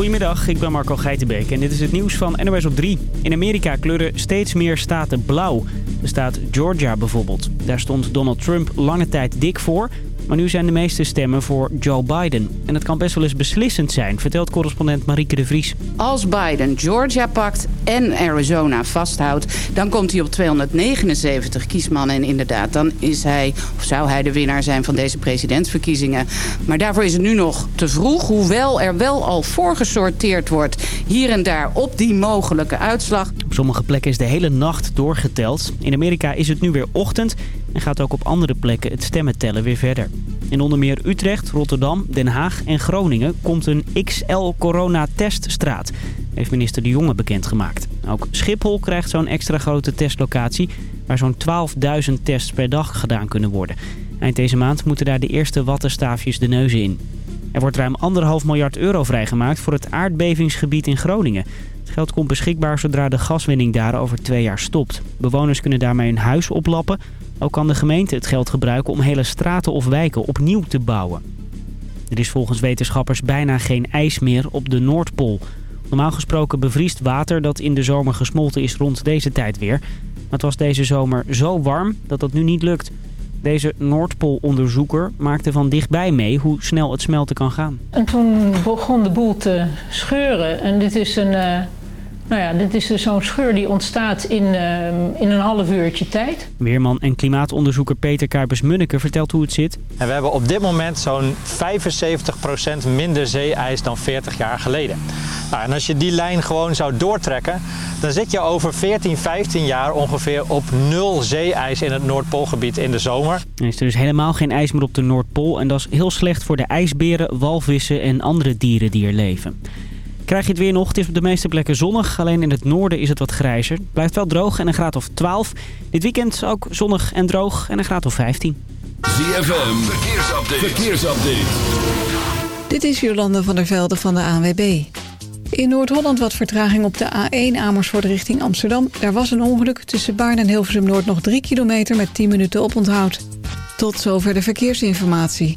Goedemiddag, ik ben Marco Geitenbeek en dit is het nieuws van NOS op 3. In Amerika kleuren steeds meer staten blauw. De staat Georgia bijvoorbeeld. Daar stond Donald Trump lange tijd dik voor... Maar nu zijn de meeste stemmen voor Joe Biden. En dat kan best wel eens beslissend zijn, vertelt correspondent Marieke de Vries. Als Biden Georgia pakt en Arizona vasthoudt... dan komt hij op 279 kiesmannen. En inderdaad, dan is hij, of zou hij de winnaar zijn van deze presidentsverkiezingen. Maar daarvoor is het nu nog te vroeg. Hoewel er wel al voorgesorteerd wordt hier en daar op die mogelijke uitslag. Sommige plekken is de hele nacht doorgeteld. In Amerika is het nu weer ochtend en gaat ook op andere plekken het stemmen tellen weer verder. In onder meer Utrecht, Rotterdam, Den Haag en Groningen komt een XL corona-teststraat, heeft minister De Jonge bekendgemaakt. Ook Schiphol krijgt zo'n extra grote testlocatie waar zo'n 12.000 tests per dag gedaan kunnen worden. Eind deze maand moeten daar de eerste wattenstaafjes de neuzen in. Er wordt ruim anderhalf miljard euro vrijgemaakt voor het aardbevingsgebied in Groningen. Geld komt beschikbaar zodra de gaswinning daar over twee jaar stopt. Bewoners kunnen daarmee hun huis oplappen. Ook kan de gemeente het geld gebruiken om hele straten of wijken opnieuw te bouwen. Er is volgens wetenschappers bijna geen ijs meer op de Noordpool. Normaal gesproken bevriest water dat in de zomer gesmolten is rond deze tijd weer. Maar het was deze zomer zo warm dat dat nu niet lukt. Deze Noordpoolonderzoeker maakte van dichtbij mee hoe snel het smelten kan gaan. En toen begon de boel te scheuren. En dit is een, uh, nou ja, dit is dus zo'n scheur die ontstaat in, uh, in een half uurtje tijd. Weerman en klimaatonderzoeker Peter Kuipers-Munneke vertelt hoe het zit. En we hebben op dit moment zo'n 75% minder zeeijs dan 40 jaar geleden. Nou, en als je die lijn gewoon zou doortrekken, dan zit je over 14, 15 jaar ongeveer op nul zeeijs in het Noordpoolgebied in de zomer. Er is er dus helemaal geen ijs meer op de Noordpool en dat is heel slecht voor de ijsberen, walvissen en andere dieren die er leven. Krijg je het weer nog? Het is op de meeste plekken zonnig. Alleen in het noorden is het wat grijzer. Het blijft wel droog en een graad of 12. Dit weekend ook zonnig en droog en een graad of 15. ZFM, verkeersupdate. verkeersupdate. Dit is Jolande van der Velde van de ANWB. In Noord-Holland wat vertraging op de A1 Amersfoort richting Amsterdam. Er was een ongeluk tussen Baarn en Hilversum Noord nog 3 kilometer met 10 minuten oponthoud. Tot zover de verkeersinformatie.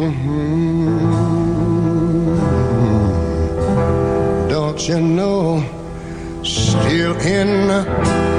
Mm-hmm. Don't you know? Still in.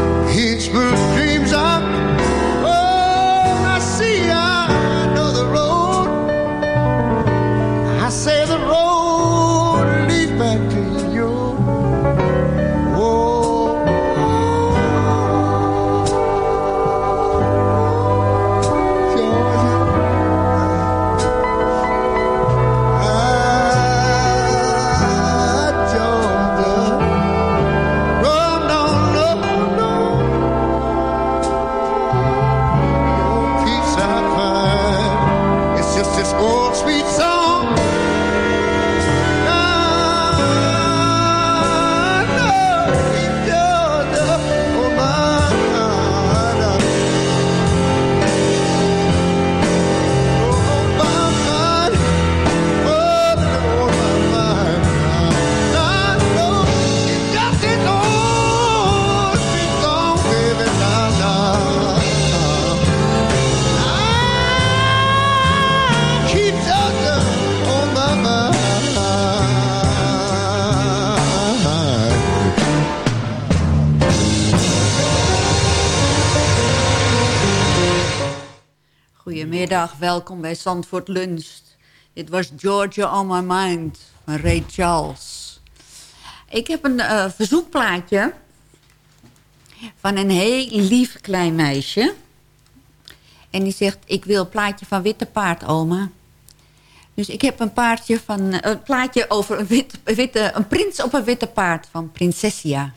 bij Zandvoort Lunst. Dit was Georgia on my mind van Ray Charles. Ik heb een eh, verzoekplaatje van een heel lief klein meisje. En die zegt, ik wil een plaatje van Witte Paard, oma. Dus ik heb een, paardje van, eh, een plaatje over een, witte, een prins op een witte paard van Prinsessia.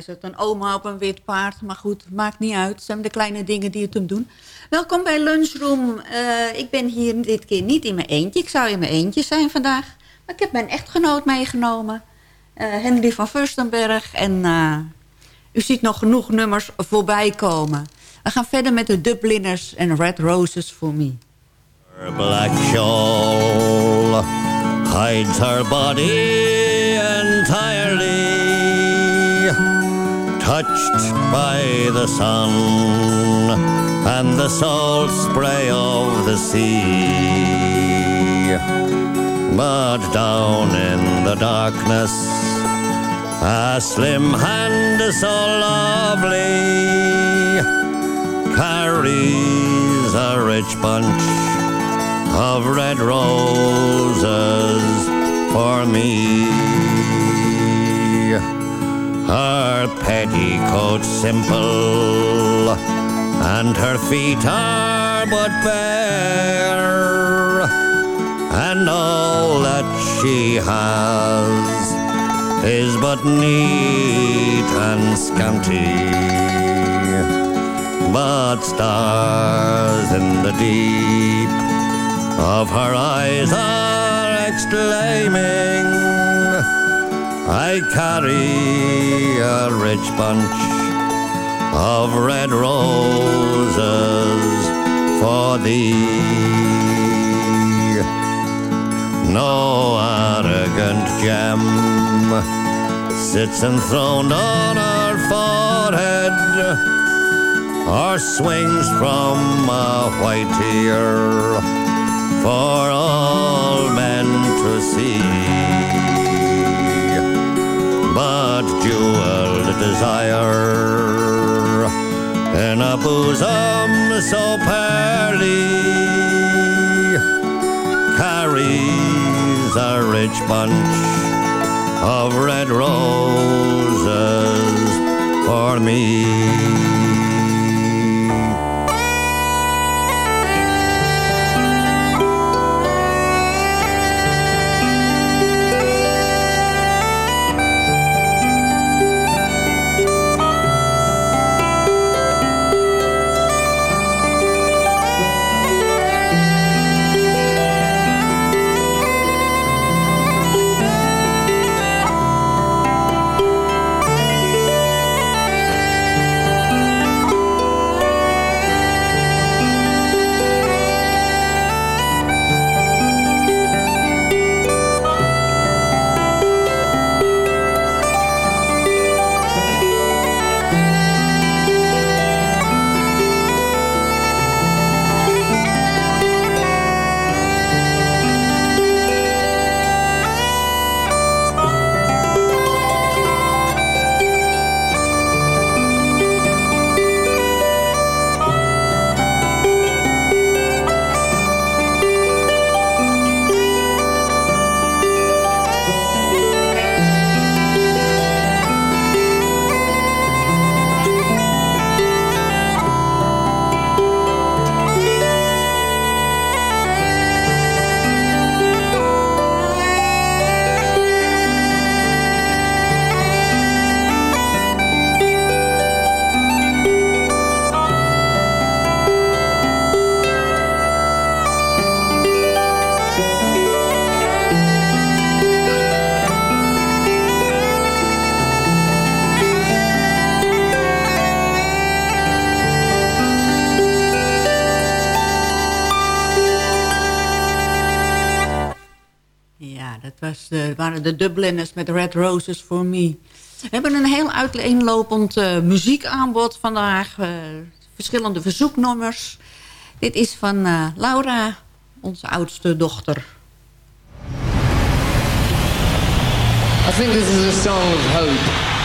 Is het een oma op een wit paard. Maar goed, maakt niet uit. Het zijn de kleine dingen die het hem doen. Welkom bij Lunchroom. Eh, ik ben hier dit keer niet in mijn eentje. Ik zou in mijn eentje zijn vandaag. Maar ik heb mijn echtgenoot meegenomen. eh, Henry van Furstenberg. En eh, u ziet nog genoeg nummers voorbij komen. We gaan verder met de Dubliners en Red Roses for Me. Her black shawl hides her body entirely, touched by the sun and the salt spray of the sea. But down in the darkness, a slim hand so lovely carries a rich bunch of red roses for me. Her petticoat simple, and her feet are but bare, and all that she has is but neat and scanty. But stars in the deep of her eyes are exclaiming, I carry a rich bunch of red roses for thee. No arrogant gem sits enthroned on our forehead or swings from a white ear for all men to see. But jeweled desire in a bosom so pearly carries a rich bunch of red roses for me. De, Dubliners met Red Roses for Me. We hebben een heel uiteenlopend eh, muziekaanbod vandaag. eh, verschillende verzoeknummers. Dit is van eh, Laura, onze oudste dochter. I think this is a song of hope.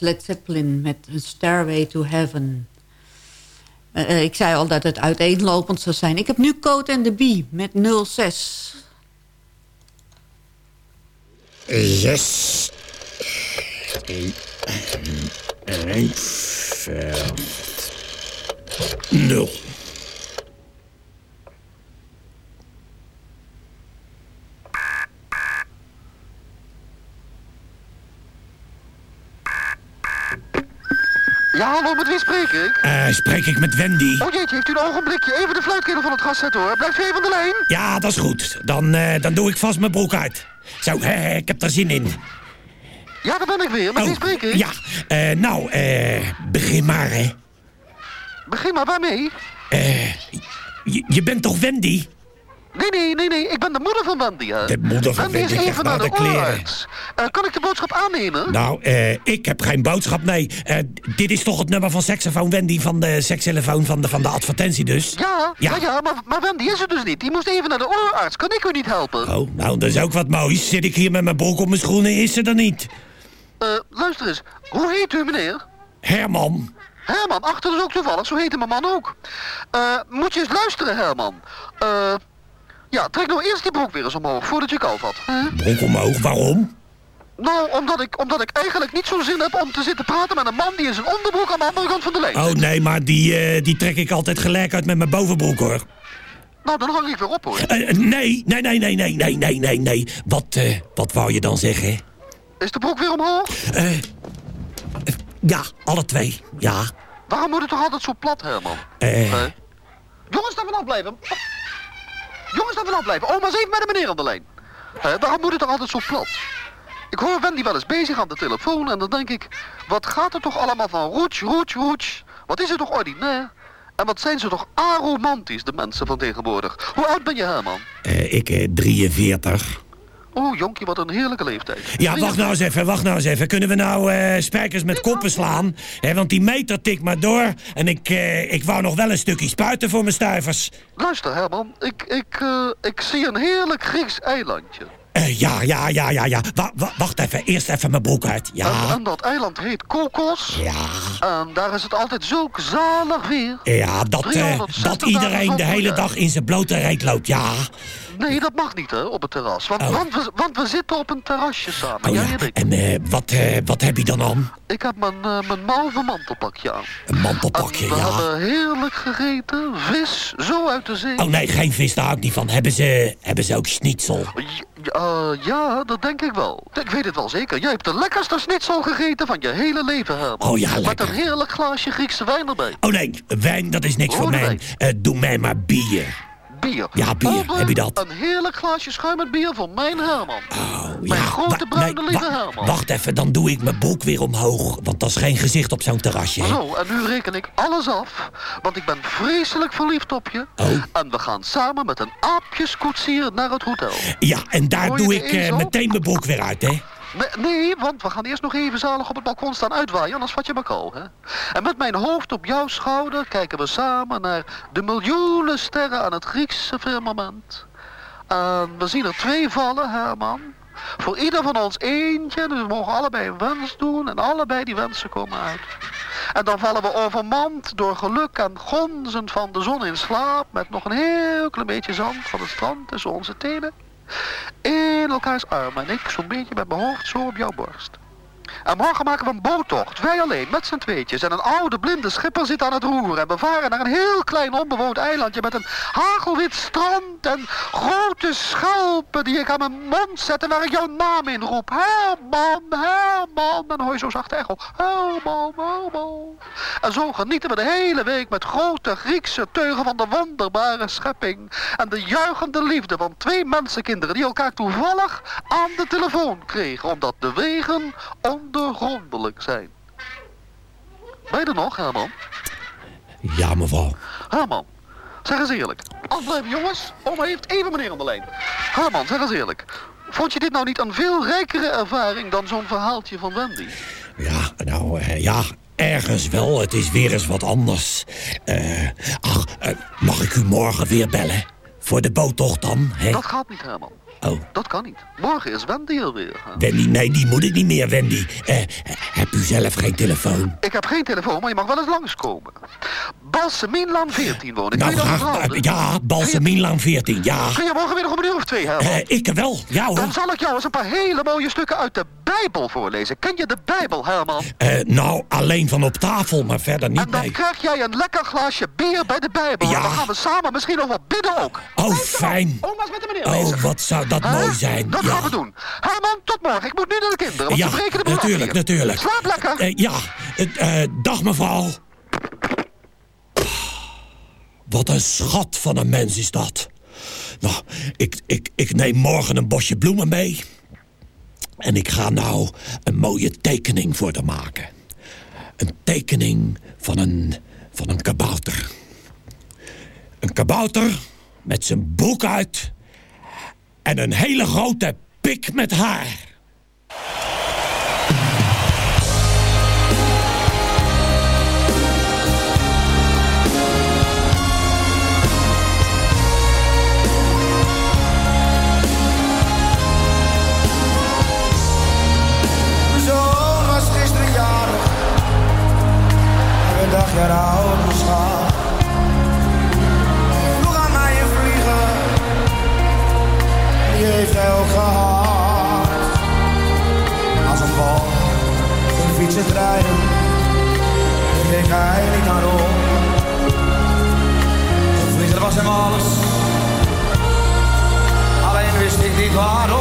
Was Led Zeppelin met Stairway to Heaven. Eh, ik zei al dat het uiteenlopend zou zijn. Ik heb nu Code and the Bee met 06. Zes. Rijnveld. Nul. Ja, hallo, met wie spreek ik? Eh, spreek ik met Wendy? Oh jeetje, heeft u een ogenblikje even de fluitketel van het gas zetten hoor. Blijft u even aan de lijn? Ja, dat is goed. Dan, eh, dan doe ik vast mijn broek uit. Zo, hè, ik heb daar zin in. Ja, daar ben ik weer. Met wie Oh, spreek ik? Ja, eh, nou, eh, begin maar, hè. Begin maar waarmee? Eh, je, je bent toch Wendy? Nee, nee, nee, nee. Ik ben de moeder van Wendy, hè. De moeder van Wendy Wendy, is even naar de de kleren. Eh, kan ik de boodschap aannemen? Nou, eh, ik heb geen boodschap, nee. Eh, dit is toch het nummer van Saxofoon Wendy van de sekstelefoon van de, van de advertentie dus? Ja, ja, Ja. ja, maar, maar Wendy is er dus niet. Die moest even naar de oorarts. Kan ik u niet helpen? Oh, nou, dat is ook wat moois. Zit ik hier met mijn broek op mijn schoenen, is ze er niet. Eh, luister eens. Hoe heet u, meneer? Herman. Herman, achter is ook toevallig. Zo heette mijn man ook. Eh, moet je eens luisteren, Herman. Eh, ja, trek nou eerst die broek weer eens omhoog, voordat je kou vat. hè? Broek omhoog, waarom? Nou, omdat ik, omdat ik eigenlijk niet zo'n zin heb om te zitten praten met een man die in zijn onderbroek aan de andere kant van de lijn Oh, nee, maar die, eh, die trek ik altijd gelijk uit met mijn bovenbroek, hoor. Nou, dan hang ik weer op, hoor. Eh, eh, nee, nee, nee, nee, nee, nee, nee, nee, nee. Wat, wat wou je dan zeggen? Is de broek weer omhoog? Eh, ja, alle twee, ja. Waarom moet het toch altijd zo plat, Herman? Eh? Jongens, daar vanaf blijven. Jongens, daar vanaf blijven. Oma is even met een meneer aan de lijn. Hè, waarom moet het toch altijd zo plat? Ik hoor Wendy wel eens bezig aan de telefoon en dan denk ik... Wat gaat er toch allemaal van roets, roets, roets? Wat is het toch ordinair? En wat zijn ze toch aromantisch, de mensen van tegenwoordig. Hoe oud ben je, Herman? eh, ik, eh, 43. Oeh, jonkie, wat een heerlijke leeftijd. Ja, wacht nou eens even, wacht nou eens even. Kunnen we nou eh, spijkers met koppen slaan? Want die meter tikt maar door. En ik, eh, ik wou nog wel een stukje spuiten voor mijn stuivers. Luister, Herman. Ik, ik, eh, ik zie een heerlijk Grieks eilandje. Ja, ja, ja, ja, ja. Wa- wa- wacht even, eerst even mijn broek uit. Ja, en dat eiland heet Kokos. ja. En daar is het altijd zulk zalig weer. Ja, dat, 360 dat iedereen de hele dag in zijn blote reet loopt, ja. Nee, dat mag niet, hè, op het terras. Want, Oh. want, we, want we zitten op een terrasje samen. Oh jij ja, en ik. en eh, wat, eh, wat heb je dan aan? Ik heb mijn, eh, mijn mauve mantelpakje aan. Een mantelpakje, En we ja. hebben heerlijk gegeten. Vis, zo uit de zee. Oh nee, geen vis, daar hou ik niet van. Hebben ze, hebben ze ook schnitzel? Ja, ja, dat denk ik wel. Ik weet het wel zeker. Jij hebt de lekkerste schnitzel gegeten van je hele leven, Herman. Oh ja, Met een heerlijk glaasje Griekse wijn erbij. Oh nee, wijn, dat is niks voor Rode mij. doe mij maar bier. Bier. Ja, bier. Open, Heb je dat? Een heerlijk glaasje schuimend bier voor mijn Herman. Oh, mijn grote bruine nee, lieve Herman. Wacht even, dan doe ik mijn broek weer omhoog. Want dat is geen gezicht op zo'n terrasje. hè? Zo, en nu reken ik alles af, want ik ben vreselijk verliefd op je. Oh. En we gaan samen met een aapjeskoetsier naar het hotel. Ja, en daar doe ik eh, meteen mijn broek weer uit, hè? Nee, want we gaan eerst nog even zalig op het balkon staan uitwaaien, anders vat je maar kou, hè? En met mijn hoofd op jouw schouder kijken we samen naar de miljoenen sterren aan het Griekse firmament. En we zien er twee vallen, Herman. Voor ieder van ons eentje, dus we mogen allebei een wens doen en allebei die wensen komen uit. En dan vallen we overmand door geluk en gonzend van de zon in slaap met nog een heel klein beetje zand van het strand tussen onze tenen. In elkaars armen en ik zo'n beetje met mijn hoofd zo op jouw borst. En morgen maken we een boottocht, wij alleen, met z'n tweetjes. En een oude blinde schipper zit aan het roer. En we varen naar een heel klein onbewoond eilandje met een hagelwit strand en grote schelpen die ik aan mijn mond zet en waar ik jouw naam in roep. Herman, Herman. En hoor je zo zacht echo. Herman, Herman. En zo genieten we de hele week met grote Griekse teugen van de wonderbare schepping. En de juichende liefde van twee mensenkinderen die elkaar toevallig aan de telefoon kregen. Omdat de wegen ondergrondelijk zijn. Ben je er nog, Herman? Ja, mevrouw. Herman, zeg eens eerlijk. Afblijven jongens, oma heeft even meneer aan de lijn. Herman, zeg eens eerlijk. Vond je dit nou niet een veel rijkere ervaring dan zo'n verhaaltje van Wendy? Ja, nou, eh, ja, ergens wel. Het is weer eens wat anders. Eh, ach, eh, mag ik u morgen weer bellen? Voor de boottocht dan, hè? Dat gaat niet, Herman. Oh, Dat kan niet. Morgen is Wendy er weer. Wendy, nee, die moet ik niet meer, Wendy. Eh, heb u zelf geen telefoon? Ik heb geen telefoon, maar je mag wel eens langskomen. Balseminlaan 14 woon ik. Nou, graag. eh, ja, Balseminlaan 14, ja. Kun je morgen weer nog om een uur of twee, Herman? Eh, ik wel, ja hoor. Dan zal ik jou eens een paar hele mooie stukken uit de Bijbel voorlezen. Ken je de Bijbel, Herman? Nou, alleen van op tafel, maar verder niet, En dan nee. krijg jij een lekker glaasje bier bij de Bijbel. Ja. En dan gaan we samen misschien nog wat bidden ook. Oh, fijn. Oma's met de meneer Oh, bezig. wat zou dat mooi zijn. Dat ja. gaan we doen. Herman, tot morgen. Ik moet nu naar de kinderen, want ja, ze breken de boel natuurlijk, natuurlijk. Slaap lekker. Eh, ja, eh, dag mevrouw. Wat een schat van een mens is dat. Nou, ik, ik, ik neem morgen een bosje bloemen mee. En ik ga nou een mooie tekening voor haar maken. Een tekening van een, van een kabouter. Een kabouter met zijn broek uit... en een hele grote pik met haar. Zoon was gisteren jarig. En een dag Die heeft ook gehad. Als een bal. Een fietsen rijden. Ik denk hij niet naar om. Was hem alles. Alleen wist ik niet waarom.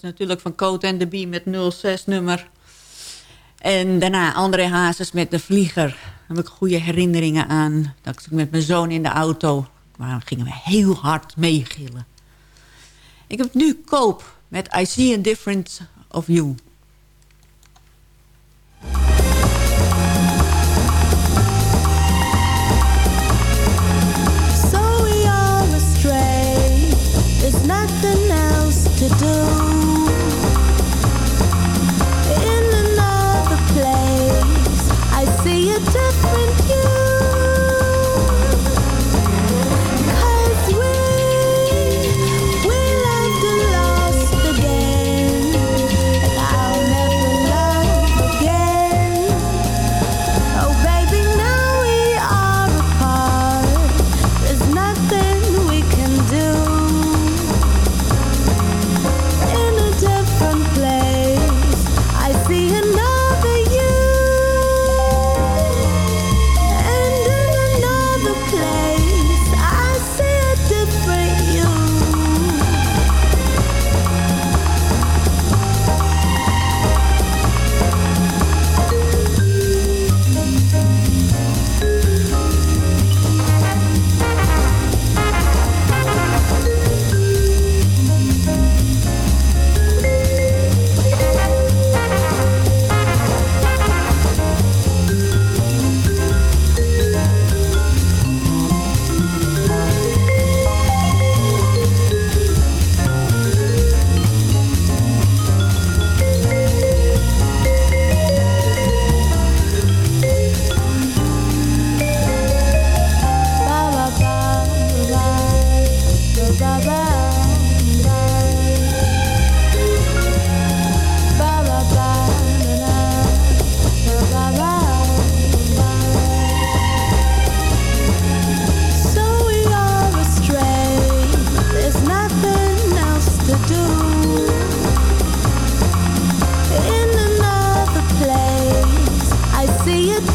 Natuurlijk van Coat en de Bie met 06 nummer. En daarna André Hazes met De Vlieger. Daar heb ik goede herinneringen aan. Dat ik met mijn zoon in de auto... Maar gingen we heel hard meegillen. Ik heb nu Koop met I See a Difference of You. So we are astray. There's nothing else to do.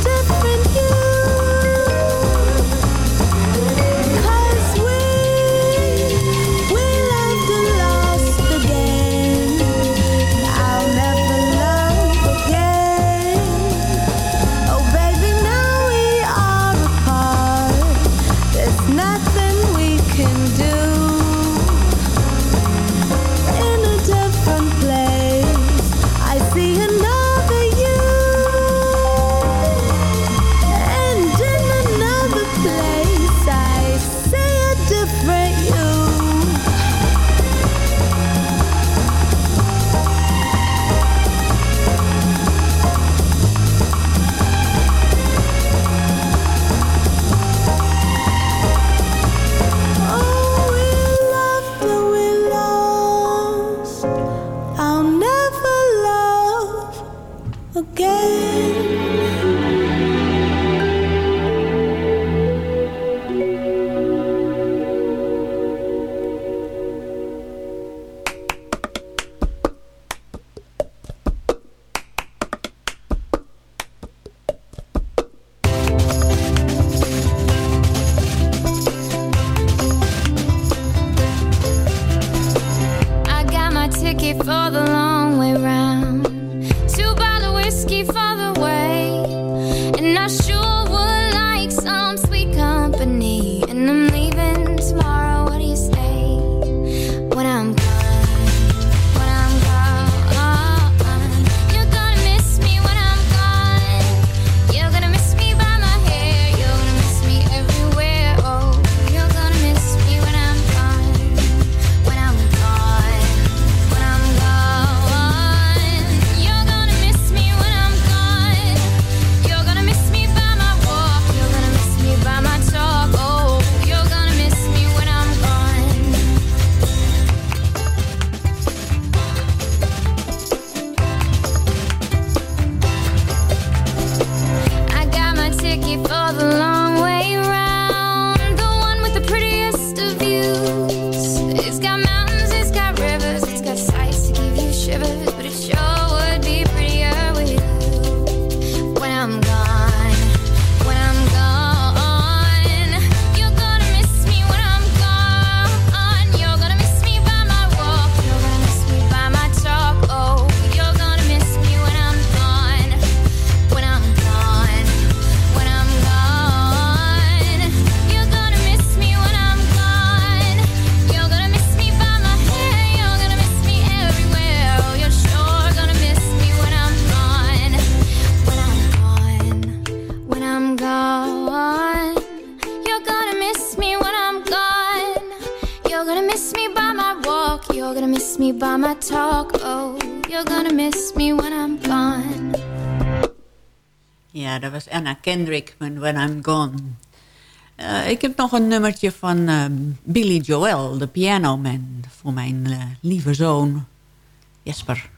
to Kendrickman, When I'm Gone. Eh, ik heb nog een nummertje van ehm, Billy Joel, de pianoman... voor mijn eh, lieve zoon Jesper.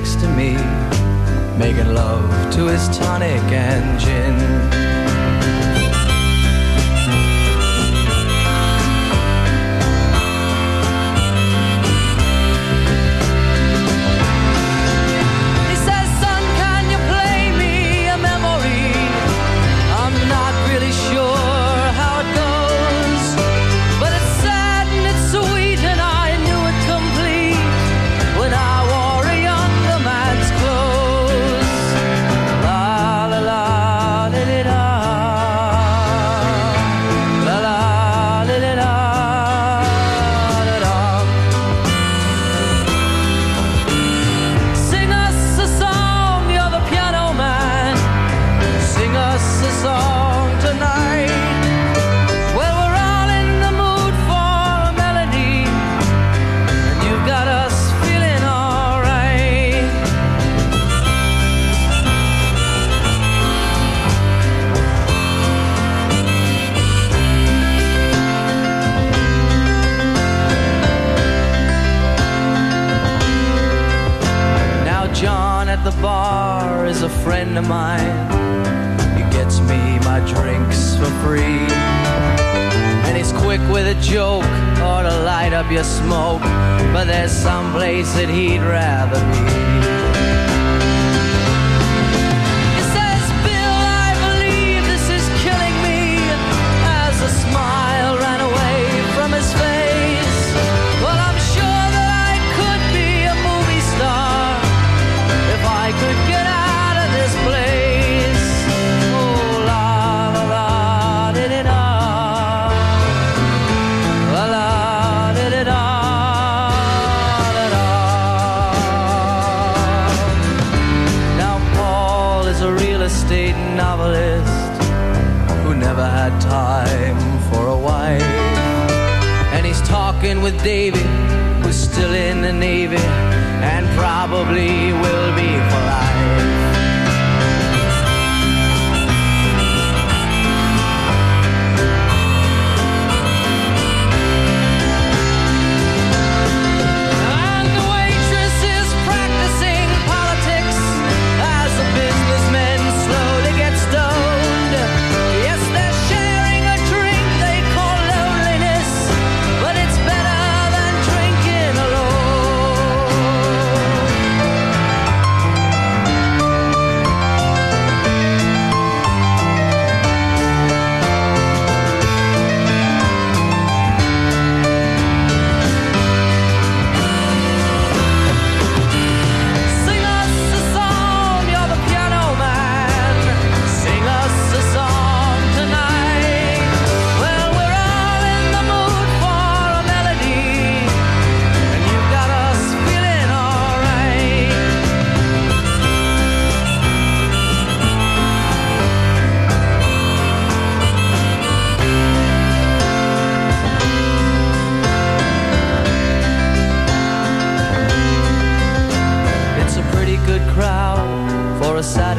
next to me, making love to his tonic and gin.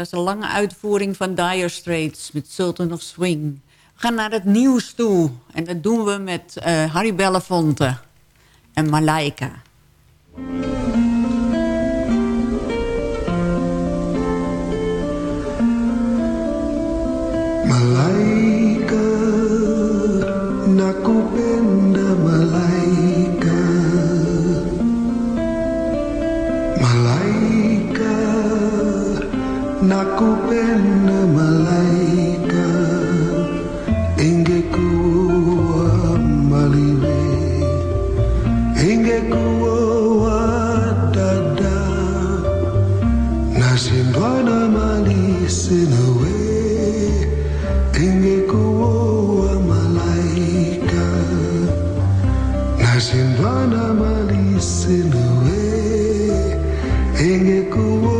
Was een lange uitvoering van Dire Straits met Sultan of Swing. We gaan naar het nieuws toe. En dat doen we met eh, Harry Belafonte en Malaika. Malaika, nakupenda Anakku pen malaika Ingge ku amaliwe Ingge ku wadada. Nasindwana mali sinawe Ingge ku amalaika Nasindwana mali sinawe Ingge ku wadada